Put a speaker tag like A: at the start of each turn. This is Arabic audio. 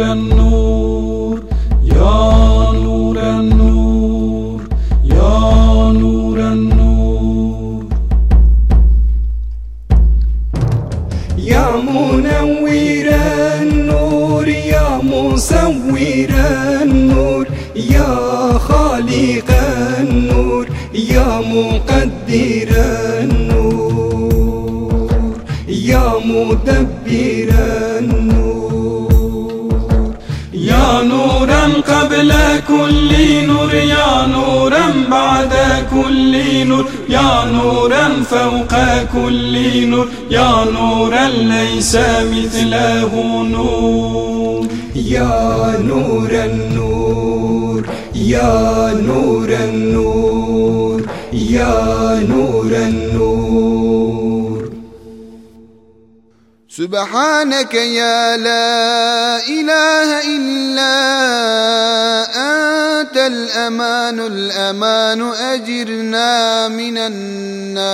A: نور النور يا نور النور يا نور النور.
B: يا منور النور يا النور يا خالق النور يا مقدر النور يا مدبر النور.
A: نورا قبل كل نور يا نورا بعد كل نور يا نورا فوق كل نور يا نورا ليس مثله نور.
B: يا نور النور يا نور النور يا نور النور.
C: سبحانك يا لا إله إلا أنت الأمان الأمان أجرنا من النار.